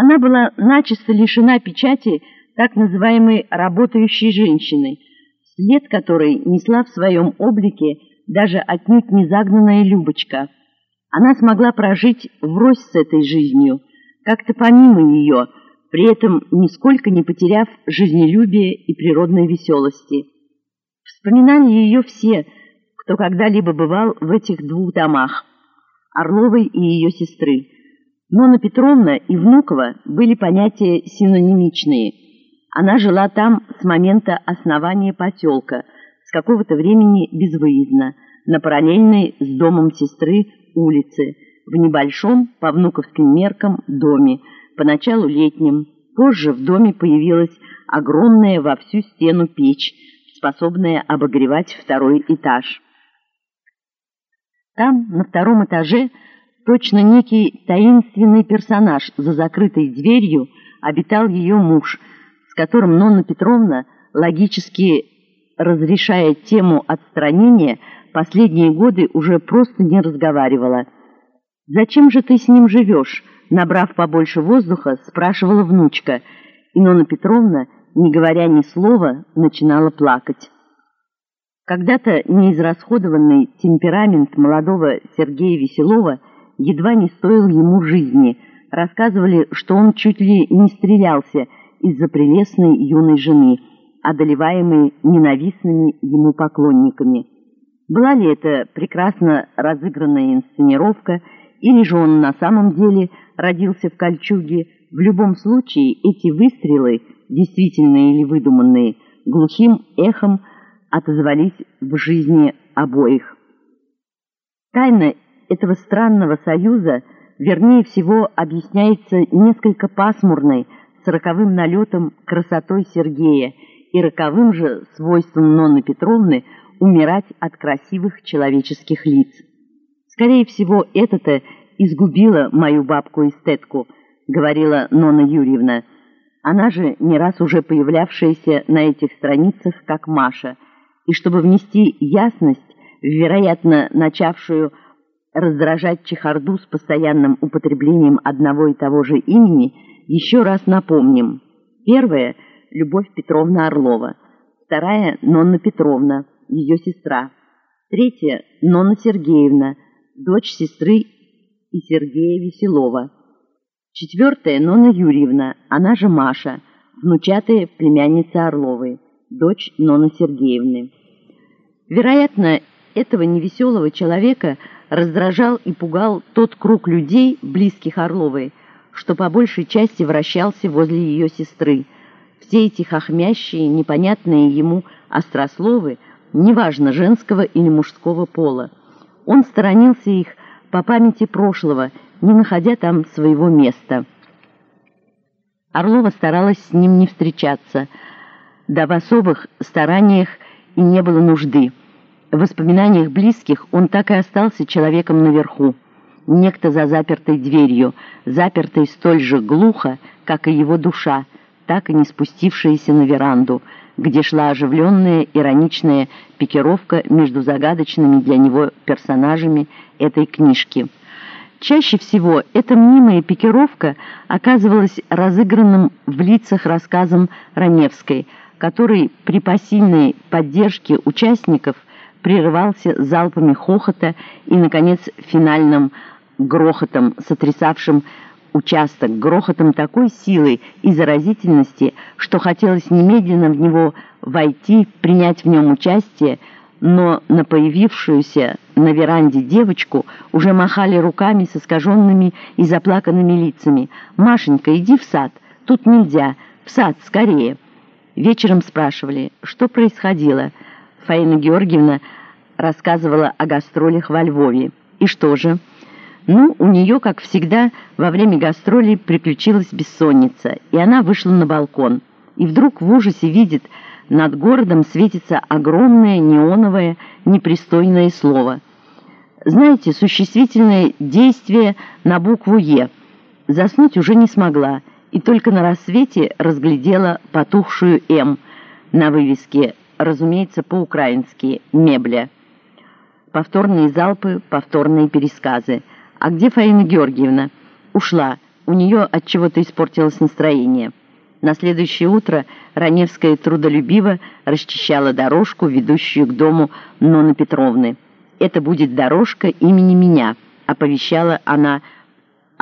Она была начисто лишена печати так называемой «работающей женщины», след которой несла в своем облике даже отнюдь не загнанная Любочка. Она смогла прожить врозь с этой жизнью, как-то помимо ее, при этом нисколько не потеряв жизнелюбие и природной веселости. Вспоминали ее все, кто когда-либо бывал в этих двух домах, Орловой и ее сестры. Нона Петровна и Внукова были понятия синонимичные. Она жила там с момента основания поселка, с какого-то времени безвыездно, на параллельной с домом сестры улице, в небольшом, по внуковским меркам, доме, поначалу летнем. Позже в доме появилась огромная во всю стену печь, способная обогревать второй этаж. Там, на втором этаже, точно некий таинственный персонаж за закрытой дверью обитал ее муж, с которым Нонна Петровна, логически разрешая тему отстранения, последние годы уже просто не разговаривала. «Зачем же ты с ним живешь?» Набрав побольше воздуха, спрашивала внучка, и Нонна Петровна, не говоря ни слова, начинала плакать. Когда-то неизрасходованный темперамент молодого Сергея Веселова едва не стоил ему жизни. Рассказывали, что он чуть ли не стрелялся из-за прелестной юной жены, одолеваемой ненавистными ему поклонниками. Была ли это прекрасно разыгранная инсценировка, или же он на самом деле родился в кольчуге, в любом случае эти выстрелы, действительные или выдуманные, глухим эхом отозвались в жизни обоих. Тайна этого странного союза, вернее всего, объясняется несколько пасмурной, с роковым налетом красотой Сергея и роковым же свойством Нонны Петровны умирать от красивых человеческих лиц. Скорее всего, это-то изгубило мою бабку-эстетку, говорила Нонна Юрьевна. Она же не раз уже появлявшаяся на этих страницах, как Маша – и чтобы внести ясность в, вероятно, начавшую раздражать чехарду с постоянным употреблением одного и того же имени, еще раз напомним. Первая – Любовь Петровна Орлова. Вторая – Нонна Петровна, ее сестра. Третья – Нонна Сергеевна, дочь сестры и Сергея Веселова. Четвертая – Нонна Юрьевна, она же Маша, внучатая племянница Орловой, дочь Нонны Сергеевны. Вероятно, этого невеселого человека раздражал и пугал тот круг людей, близких Орловой, что по большей части вращался возле ее сестры. Все эти хохмящие, непонятные ему острословы, неважно женского или мужского пола. Он сторонился их по памяти прошлого, не находя там своего места. Орлова старалась с ним не встречаться, да в особых стараниях и не было нужды. В воспоминаниях близких он так и остался человеком наверху, некто за запертой дверью, запертой столь же глухо, как и его душа, так и не спустившаяся на веранду, где шла оживленная ироничная пикировка между загадочными для него персонажами этой книжки. Чаще всего эта мнимая пикировка оказывалась разыгранным в лицах рассказом Раневской – который при посильной поддержке участников прерывался залпами хохота и, наконец, финальным грохотом, сотрясавшим участок, грохотом такой силы и заразительности, что хотелось немедленно в него войти, принять в нем участие, но на появившуюся на веранде девочку уже махали руками с искаженными и заплаканными лицами. «Машенька, иди в сад, тут нельзя, в сад, скорее!» Вечером спрашивали, что происходило. Фаина Георгиевна рассказывала о гастролях во Львове. И что же? Ну, у нее, как всегда, во время гастролей приключилась бессонница, и она вышла на балкон. И вдруг в ужасе видит, над городом светится огромное неоновое непристойное слово. Знаете, существительное действие на букву «Е». Заснуть уже не смогла и только на рассвете разглядела потухшую «М» на вывеске, разумеется, по-украински «Мебля». Повторные залпы, повторные пересказы. «А где Фаина Георгиевна?» «Ушла. у нее от чего-то испортилось настроение. На следующее утро Раневская трудолюбиво расчищала дорожку, ведущую к дому Ноны Петровны. «Это будет дорожка имени меня», — оповещала она